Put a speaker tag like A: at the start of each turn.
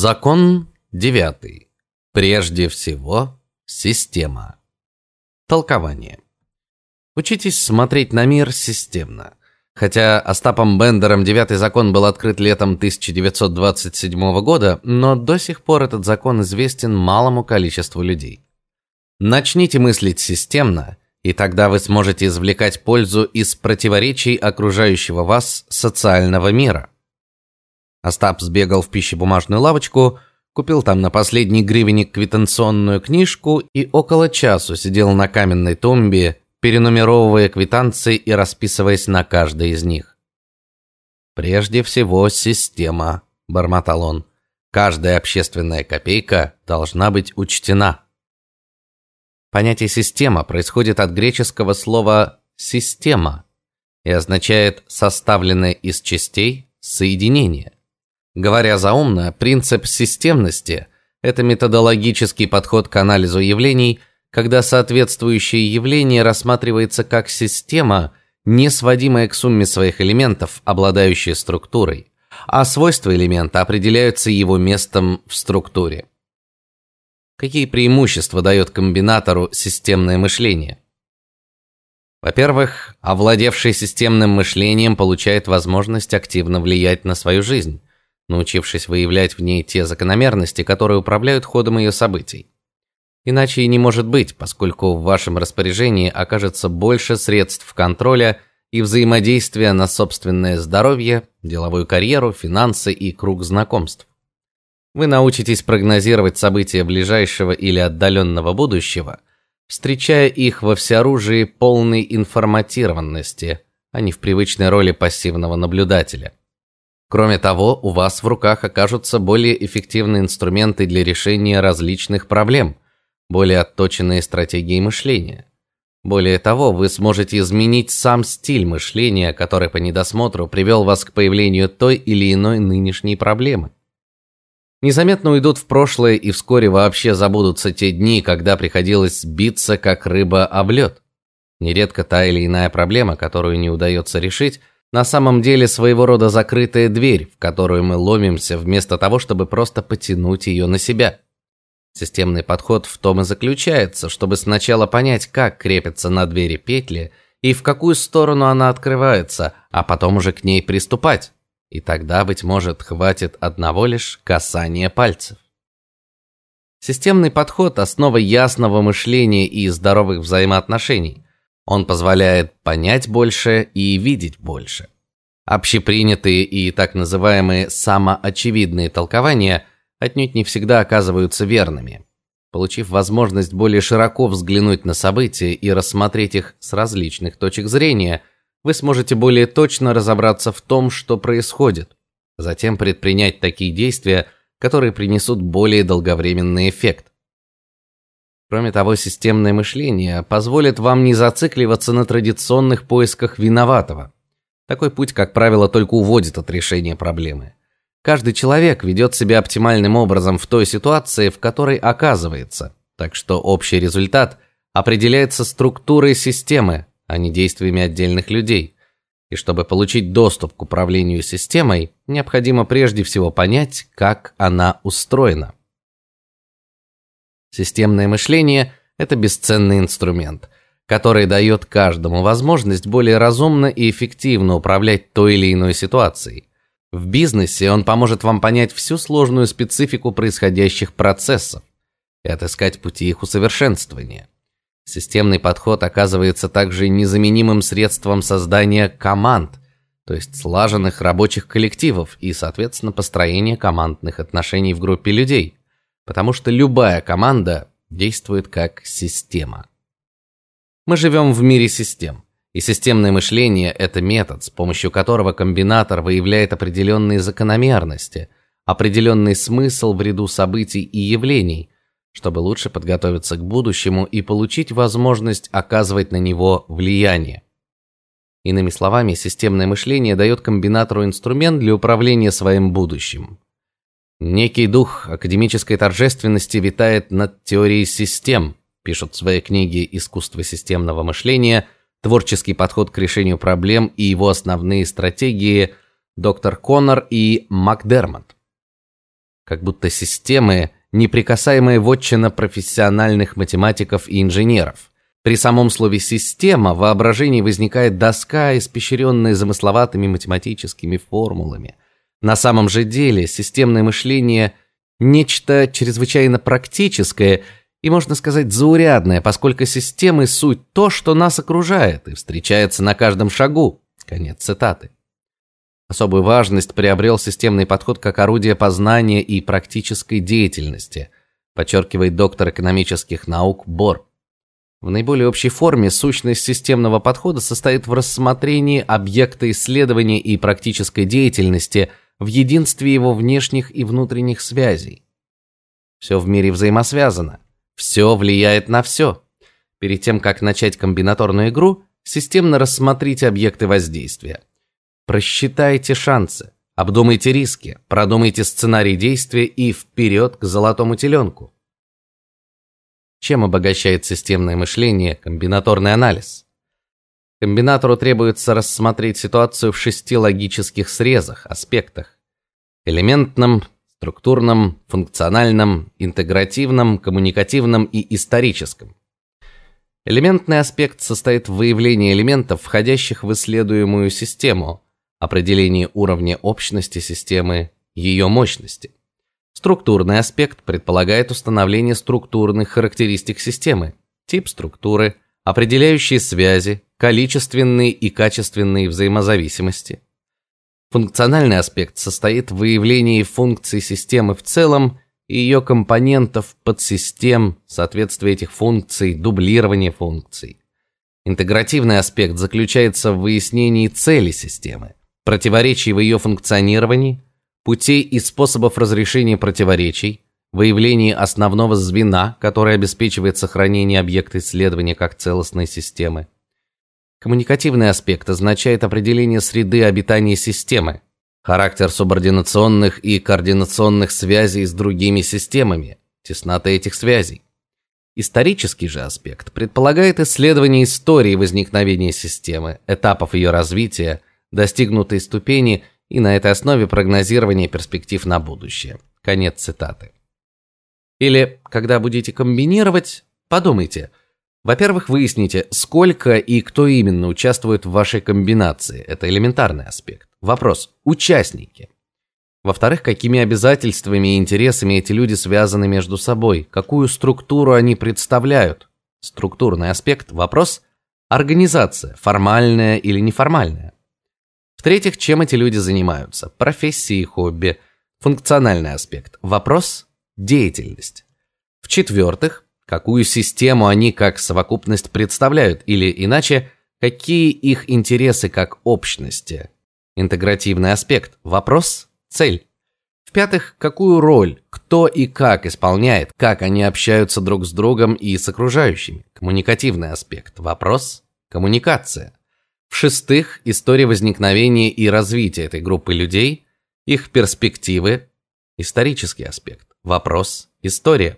A: Закон девятый. Прежде всего, система. Толкование. Учитесь смотреть на мир системно. Хотя Остапом Бендером девятый закон был открыт летом 1927 года, но до сих пор этот закон известен малому количеству людей. Начните мыслить системно, и тогда вы сможете извлекать пользу из противоречий окружающего вас социального мира. Остап сбегал в пищебумажную лавочку, купил там на последний гривенник квитанционную книжку и около часу сидел на каменной тумбе, перенумеровывая квитанции и расписываясь на каждой из них. Прежде всего, система, бормотал он. Каждая общественная копейка должна быть учтена. Понятие система происходит от греческого слова система и означает составленное из частей соединение. Говоря заумно, принцип системности это методологический подход к анализу явлений, когда соответствующее явление рассматривается как система, не сводимая к сумме своих элементов, обладающая структурой, а свойства элемента определяются его местом в структуре. Какие преимущества дает комбинатору системное мышление? Во-первых, овладевший системным мышлением получает возможность активно влиять на свою жизнь научившись выявлять в ней те закономерности, которые управляют ходом ее событий. Иначе и не может быть, поскольку в вашем распоряжении окажется больше средств контроля и взаимодействия на собственное здоровье, деловую карьеру, финансы и круг знакомств. Вы научитесь прогнозировать события ближайшего или отдаленного будущего, встречая их во всеоружии полной информатированности, а не в привычной роли пассивного наблюдателя. Кроме того, у вас в руках окажутся более эффективные инструменты для решения различных проблем, более отточенные стратегии мышления. Более того, вы сможете изменить сам стиль мышления, который по недосмотру привел вас к появлению той или иной нынешней проблемы. Незаметно уйдут в прошлое и вскоре вообще забудутся те дни, когда приходилось биться как рыба об лед. Нередко та или иная проблема, которую не удается решить, на самом деле своего рода закрытая дверь, в которую мы ломимся вместо того, чтобы просто потянуть ее на себя. Системный подход в том и заключается, чтобы сначала понять, как крепятся на двери петли и в какую сторону она открывается, а потом уже к ней приступать. И тогда быть может, хватит одного лишь касания пальцев. Системный подход основа ясного мышления и здоровых взаимоотношений. Он позволяет понять больше и видеть больше. Общепринятые и так называемые самоочевидные толкования отнюдь не всегда оказываются верными. Получив возможность более широко взглянуть на события и рассмотреть их с различных точек зрения, вы сможете более точно разобраться в том, что происходит, затем предпринять такие действия, которые принесут более долговременный эффект. Кроме того, системное мышление позволит вам не зацикливаться на традиционных поисках виноватого. Такой путь, как правило, только уводит от решения проблемы. Каждый человек ведет себя оптимальным образом в той ситуации, в которой оказывается. Так что общий результат определяется структурой системы, а не действиями отдельных людей. И чтобы получить доступ к управлению системой, необходимо прежде всего понять, как она устроена. Системное мышление это бесценный инструмент, который дает каждому возможность более разумно и эффективно управлять той или иной ситуацией. В бизнесе он поможет вам понять всю сложную специфику происходящих процессов и отыскать пути их усовершенствования. Системный подход оказывается также незаменимым средством создания команд, то есть слаженных рабочих коллективов и, соответственно, построения командных отношений в группе людей потому что любая команда действует как система. Мы живем в мире систем, и системное мышление это метод, с помощью которого комбинатор выявляет определенные закономерности, определенный смысл в ряду событий и явлений, чтобы лучше подготовиться к будущему и получить возможность оказывать на него влияние. Иными словами, системное мышление дает комбинатору инструмент для управления своим будущим. Некий дух академической торжественности витает над теорией систем, пишут в своей книге Искусство системного мышления, творческий подход к решению проблем и его основные стратегии доктор Коннор и Макдермот. как будто системы неприкасаемая вотчина профессиональных математиков и инженеров. При самом слове система в воображении возникает доска, испещренная замысловатыми математическими формулами. На самом же деле системное мышление нечто чрезвычайно практическое и можно сказать заурядное, поскольку системы суть то, что нас окружает и встречается на каждом шагу. Конец цитаты. Особую важность приобрел системный подход как орудие познания и практической деятельности, подчеркивает доктор экономических наук Бор. В наиболее общей форме сущность системного подхода состоит в рассмотрении объекта исследования и практической деятельности в единстве его внешних и внутренних связей. Все в мире взаимосвязано, все влияет на все. Перед тем как начать комбинаторную игру, системно рассмотрите объекты воздействия. Просчитайте шансы, обдумайте риски, продумайте сценарий действия и вперед к золотому теленку. Чем обогащает системное мышление комбинаторный анализ? Комбинатору требуется рассмотреть ситуацию в шести логических срезах, аспектах: элементном, структурном, функциональном, интегративном, коммуникативном и историческом. Элементный аспект состоит в выявлении элементов, входящих в исследуемую систему, определение уровня общности системы, ее мощности. Структурный аспект предполагает установление структурных характеристик системы, тип структуры, определяющие связи, количественные и качественные взаимозависимости. Функциональный аспект состоит в выявлении функций системы в целом и ее компонентов, подсистем, соответствия этих функций, дублирование функций. Интегративный аспект заключается в выяснении цели системы противоречий в ее функционировании, путей и способов разрешения противоречий, выявлении основного звена, которое обеспечивает сохранение объекта исследования как целостной системы. Коммуникативный аспект означает определение среды обитания системы, характер субординационных и координационных связей с другими системами, теснота этих связей. Исторический же аспект предполагает исследование истории возникновения системы, этапов ее развития, достигнутой ступени и на этой основе прогнозирование перспектив на будущее. Конец цитаты. Или когда будете комбинировать, подумайте. Во-первых, выясните, сколько и кто именно участвует в вашей комбинации. Это элементарный аспект. Вопрос: участники. Во-вторых, какими обязательствами и интересами эти люди связаны между собой? Какую структуру они представляют? Структурный аспект. Вопрос: организация, формальная или неформальная? В-третьих, чем эти люди занимаются? Профессии, хобби, функциональный аспект. Вопрос деятельность. В-четвертых, какую систему они как совокупность представляют или иначе, какие их интересы как общности? Интегративный аспект. Вопрос цель. В-пятых, какую роль, кто и как исполняет, как они общаются друг с другом и с окружающими. Коммуникативный аспект. Вопрос коммуникация. В-шестых, история возникновения и развития этой группы людей, их перспективы, исторический аспект. Вопрос история.